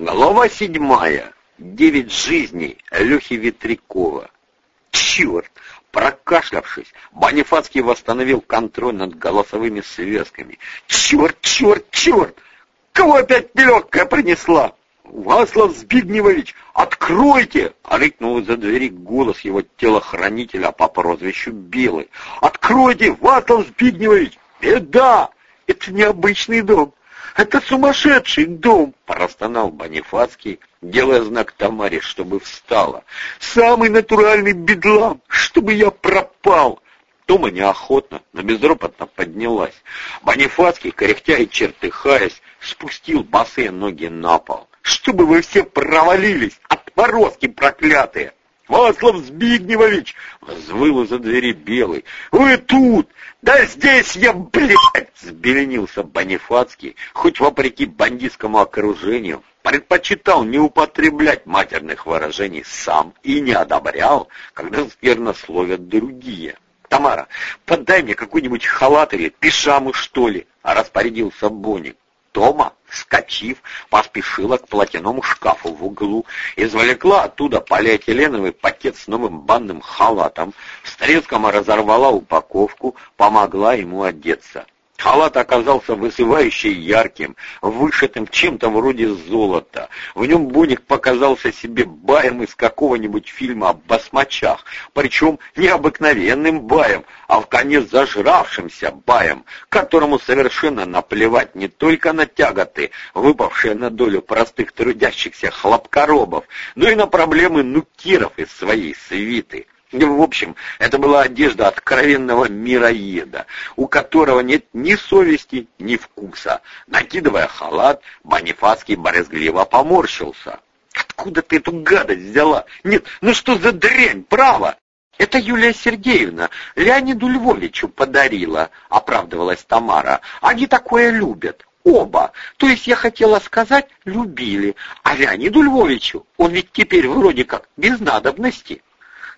Глава седьмая. Девять жизней Лехи Ветрякова. Черт! Прокашлявшись, Бонифацкий восстановил контроль над голосовыми связками. «Черт, черт, черт! Кого опять нелегкая принесла?» «Васлав Збигневович, откройте!» — рыкнул из-за двери голос его телохранителя по прозвищу Белый. «Откройте, Васлав Збигневович! Беда! Это необычный дом! Это сумасшедший дом!» — простонал Бонифацкий, делая знак Тамаре, чтобы встала. «Самый натуральный бедлам, чтобы я пропал!» Тома неохотно, но безропотно поднялась. Бонифацкий, кряхтя и чертыхаясь, спустил босые ноги на пол. «Чтобы вы все провалились, отморозки проклятые!» «Васлав Збигневович!» — взвыл из-за двери Белый. «Вы тут! Да здесь я, блядь!» — сбеленился Бонифацкий, хоть вопреки бандитскому окружению, предпочитал не употреблять матерных выражений сам и не одобрял, когда сквернословят другие. «Тамара, подай мне какой-нибудь халат или пижаму, что ли!» — распорядился Боник. Тома, вскочив, поспешила к платяному шкафу в углу, извлекла оттуда полиэтиленовый пакет с новым банным халатом, с треском разорвала упаковку, помогла ему одеться. Халат оказался вызывающе ярким, вышитым чем-то вроде золота. В нем Боник показался себе баем из какого-нибудь фильма об басмачах, причем не обыкновенным баем, а в конец зажравшимся баем, которому совершенно наплевать не только на тяготы, выпавшие на долю простых трудящихся хлопкоробов, но и на проблемы нукиров из своей свиты. В общем, это была одежда откровенного мироеда, у которого нет ни совести, ни вкуса. Накидывая халат, Бонифацкий борезгливо поморщился. «Откуда ты эту гадость взяла? Нет, ну что за дрянь, право!» «Это Юлия Сергеевна Леониду Львовичу подарила», — оправдывалась Тамара. «Они такое любят». Оба. То есть я хотела сказать, любили. А Леониду Львовичу он ведь теперь вроде как без надобности.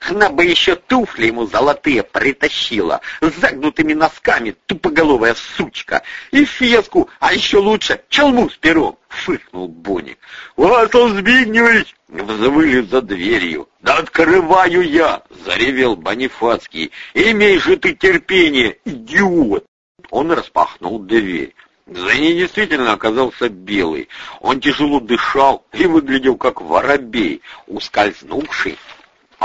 Она бы еще туфли ему золотые притащила, с загнутыми носками, тупоголовая сучка, и феску, а еще лучше челму с пером, — фыркнул Боник. — Васил Збигневич! — взвыли за дверью. — Да открываю я! — заревел Бонифацкий. — Имей же ты терпение, идиот! Он распахнул дверь. За ней действительно оказался белый. Он тяжело дышал и выглядел как воробей, ускользнувший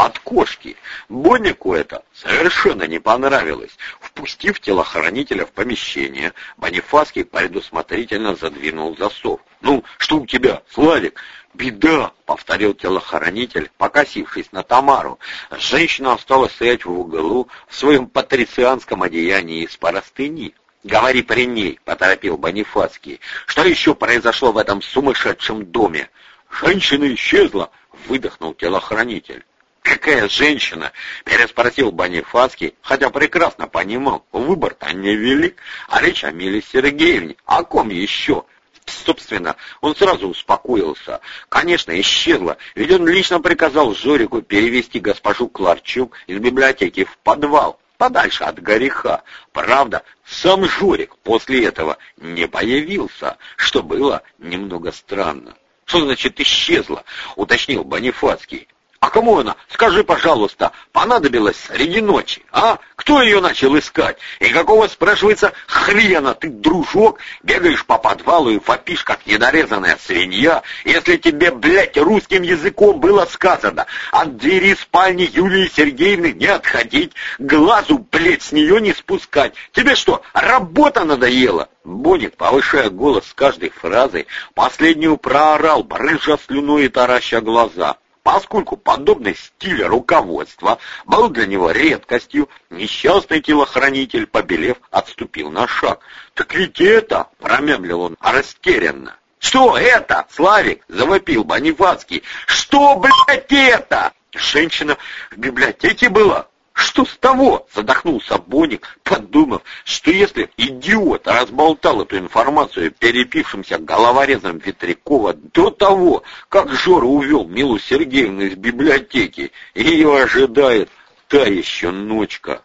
от кошки. Боннику это совершенно не понравилось. Впустив телохранителя в помещение, Бонифацкий предусмотрительно задвинул засов. «Ну, что у тебя, Славик?» «Беда!» — повторил телохранитель, покосившись на Тамару. Женщина осталась стоять в углу в своем патрицианском одеянии из простыни. «Говори при ней», — поторопил Бонифацкий. «Что еще произошло в этом сумасшедшем доме?» «Женщина исчезла», — выдохнул телохранитель. «Какая женщина?» — переспросил Бонифацкий, хотя прекрасно понимал, выбор-то невелик, а речь о Миле Сергеевне. О ком еще? Собственно, он сразу успокоился. Конечно, исчезла, ведь он лично приказал Жорику перевести госпожу Кларчук из библиотеки в подвал, подальше от гореха. Правда, сам Жорик после этого не появился, что было немного странно. «Что значит исчезла?» — уточнил Бонифацкий. А кому она, скажи, пожалуйста, понадобилась среди ночи, а? Кто ее начал искать? И какого, спрашивается, хрена ты, дружок, бегаешь по подвалу и фопишь, как недорезанная свинья, если тебе, блядь, русским языком было сказано от двери спальни Юлии Сергеевны не отходить, глазу, блядь, с нее не спускать. Тебе что, работа надоела? Боник, повышая голос с каждой фразой, последнюю проорал, брыжа слюной и тараща глаза. Поскольку подобный стиль руководства был для него редкостью, несчастный телохранитель, побелев, отступил на шаг. «Так ведь это!» — промямлил он растерянно. «Что это?» — Славик завопил Бонифацкий. «Что, блядь, это?» Женщина в библиотеке была. Что с того? Задохнулся Боник, подумав, что если идиот разболтал эту информацию перепившимся головорезом Ветрякова до того, как Жора увел Милу Сергеевну из библиотеки, ее ожидает та еще ночка.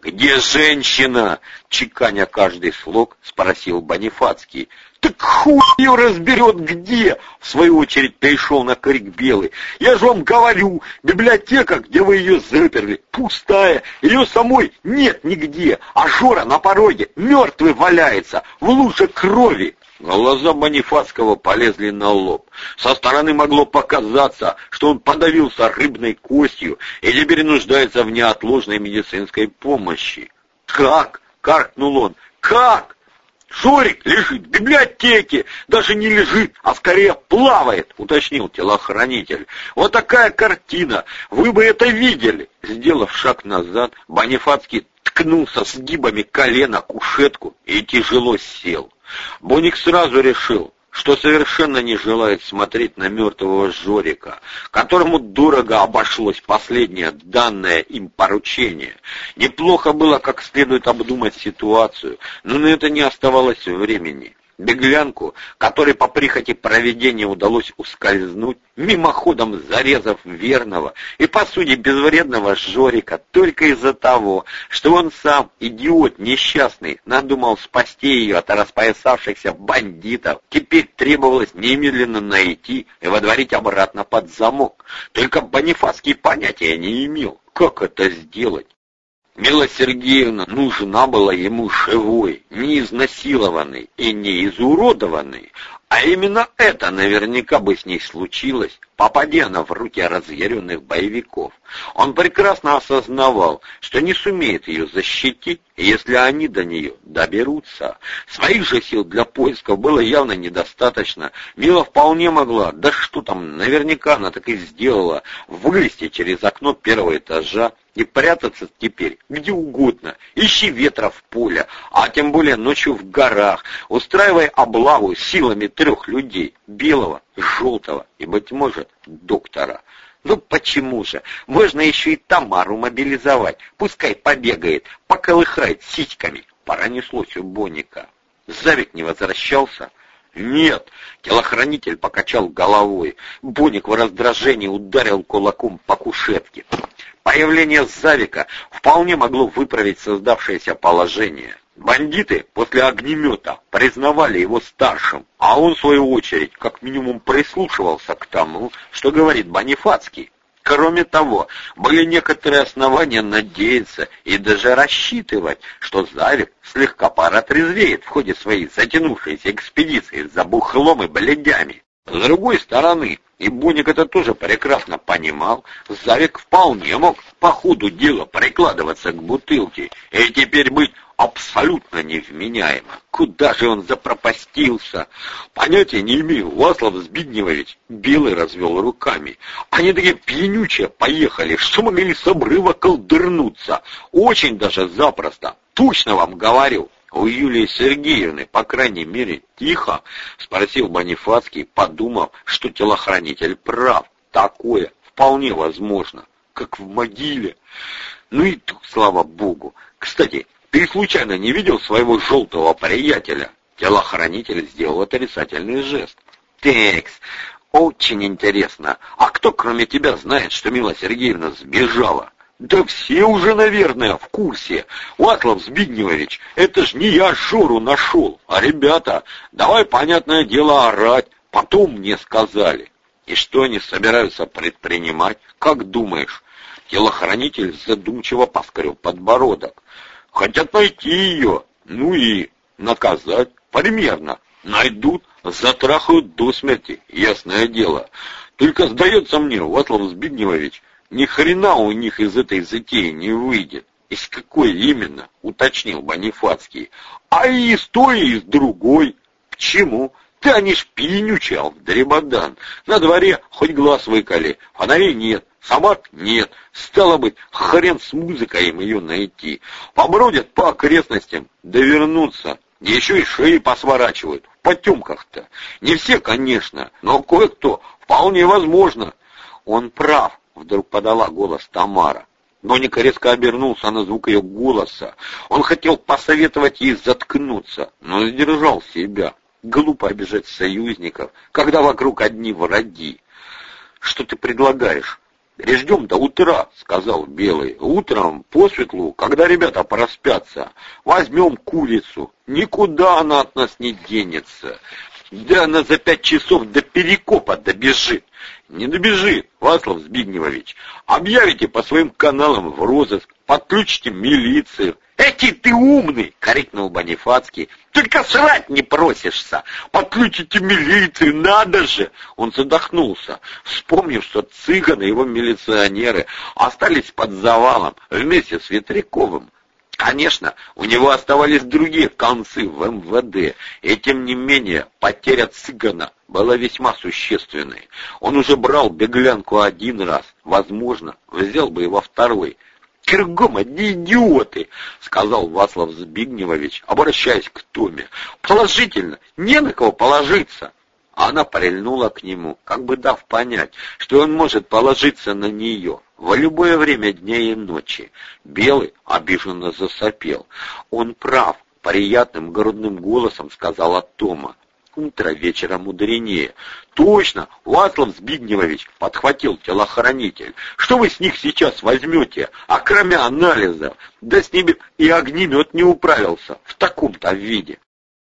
«Где женщина?» — чеканя каждый слог, спросил Бонифацкий. Так хуй разберет где? В свою очередь перешел на крик Белый. Я же вам говорю, библиотека, где вы ее заперли, пустая. Ее самой нет нигде. А Жора на пороге мертвый валяется, в луже крови. Глаза Бонифацкого полезли на лоб. Со стороны могло показаться, что он подавился рыбной костью и теперь нуждается в неотложной медицинской помощи. «Как?» — каркнул он. «Как?» Жорик лежит в библиотеке, даже не лежит, а скорее плавает, уточнил телохранитель. Вот такая картина, вы бы это видели. Сделав шаг назад, Бонифацкий ткнулся сгибами колена кушетку и тяжело сел. Боник сразу решил, что совершенно не желает смотреть на мертвого Жорика, которому дорого обошлось последнее данное им поручение. Неплохо было как следует обдумать ситуацию, но на это не оставалось времени. Беглянку, которой по прихоти проведения удалось ускользнуть, мимоходом зарезав верного и, по сути, безвредного Жорика только из-за того, что он сам, идиот несчастный, надумал спасти ее от распоясавшихся бандитов, теперь требовалось немедленно найти и водворить обратно под замок. Только Бонифацкий понятия не имел, как это сделать. Мила Сергеевна нужна была ему живой, не изнасилованной и не изуродованной, а именно это наверняка бы с ней случилось, попадя в руки разъяренных боевиков. Он прекрасно осознавал, что не сумеет ее защитить, если они до нее доберутся. Своих же сил для поисков было явно недостаточно. Мила вполне могла, да что там, наверняка она так и сделала, вылезти через окно первого этажа и прятаться теперь где угодно. Ищи ветра в поле, а тем более ночью в горах, устраивая облаву силами трех людей, белого, желтого и, быть может, доктора. Ну почему же? Можно еще и Тамару мобилизовать. Пускай побегает, поколыхает сиськами. Пронеслось у Боника. Завик не возвращался. «Нет!» — телохранитель покачал головой. Боник в раздражении ударил кулаком по кушетке. Появление Завика вполне могло выправить создавшееся положение. Бандиты после огнемета признавали его старшим, а он, в свою очередь, как минимум прислушивался к тому, что говорит Бонифацкий. Кроме того, были некоторые основания надеяться и даже рассчитывать, что Завик слегка поротрезвеет в ходе своей затянувшейся экспедиции за бухлом и бледями. С другой стороны, и Боник это тоже прекрасно понимал, Завик вполне мог по ходу дела прикладываться к бутылке и теперь быть абсолютно невменяемо. Куда же он запропастился? Понятия не имею, Васлав Збидневович белый развел руками. Они такие пьянючие поехали, что могли с обрыва колдырнуться. Очень даже запросто. Точно вам говорю. У Юлии Сергеевны, по крайней мере, тихо, спросил Бонифацкий, подумав, что телохранитель прав. Такое вполне возможно, как в могиле. Ну и тут, слава богу. Кстати, ты случайно не видел своего желтого приятеля? Телохранитель сделал отрицательный жест. Текс, очень интересно. А кто, кроме тебя, знает, что Мила Сергеевна сбежала? Да все уже, наверное, в курсе. Васлав Збигневович, это ж не я Жору нашел, а ребята. Давай, понятное дело, орать. Потом мне сказали. И что они собираются предпринимать? Как думаешь? Телохранитель задумчиво поскреб подбородок. Хотят найти ее, ну и наказать. Примерно. Найдут, затрахают до смерти, ясное дело. Только сдается мне, Васлав Збигневович, ни хрена у них из этой затеи не выйдет. Из какой именно, уточнил Бонифацкий. А и из той, и из другой. К чему? Ты они ж пьянючал, дребодан. На дворе хоть глаз выколи, фонарей нет, собак нет. Стало быть, хрен с музыкой им ее найти. Побродят по окрестностям, да вернутся. Еще и шеи посворачивают, в потемках-то. Не все, конечно, но кое-кто, вполне возможно. Он прав, вдруг подала голос Тамара. Ноника резко обернулся на звук ее голоса. Он хотел посоветовать ей заткнуться, но сдержал себя. Глупо обижать союзников, когда вокруг одни враги. Что ты предлагаешь? «Переждем до утра», — сказал Белый. «Утром, по светлу, когда ребята проспятся, возьмем курицу. Никуда она от нас не денется. Да она за пять часов до перекопа добежит. Не добежит, Васлав Збигневович. Объявите по своим каналам в розыск, подключите милицию. «Эти ты умный!» — крикнул Бонифацкий. «Только срать не просишься! Подключите милицию, надо же!» Он задохнулся, вспомнив, что цыганы и его милиционеры остались под завалом вместе с Ветряковым. Конечно, у него оставались другие концы в МВД, и тем не менее потеря цыгана была весьма существенной. Он уже брал беглянку один раз, возможно, взял бы его второй — Кругом одни идиоты, сказал Васлав Збигневович, обращаясь к Томе. Положительно, не на кого положиться. Она прильнула к нему, как бы дав понять, что он может положиться на нее в любое время дня и ночи. Белый обиженно засопел. Он прав, приятным грудным голосом сказала Тома утро вечера мудренее. Точно, Васлав Збигневович подхватил телохранитель. Что вы с них сейчас возьмете, а кроме анализов? Да с ними и огнемет не управился в таком-то виде.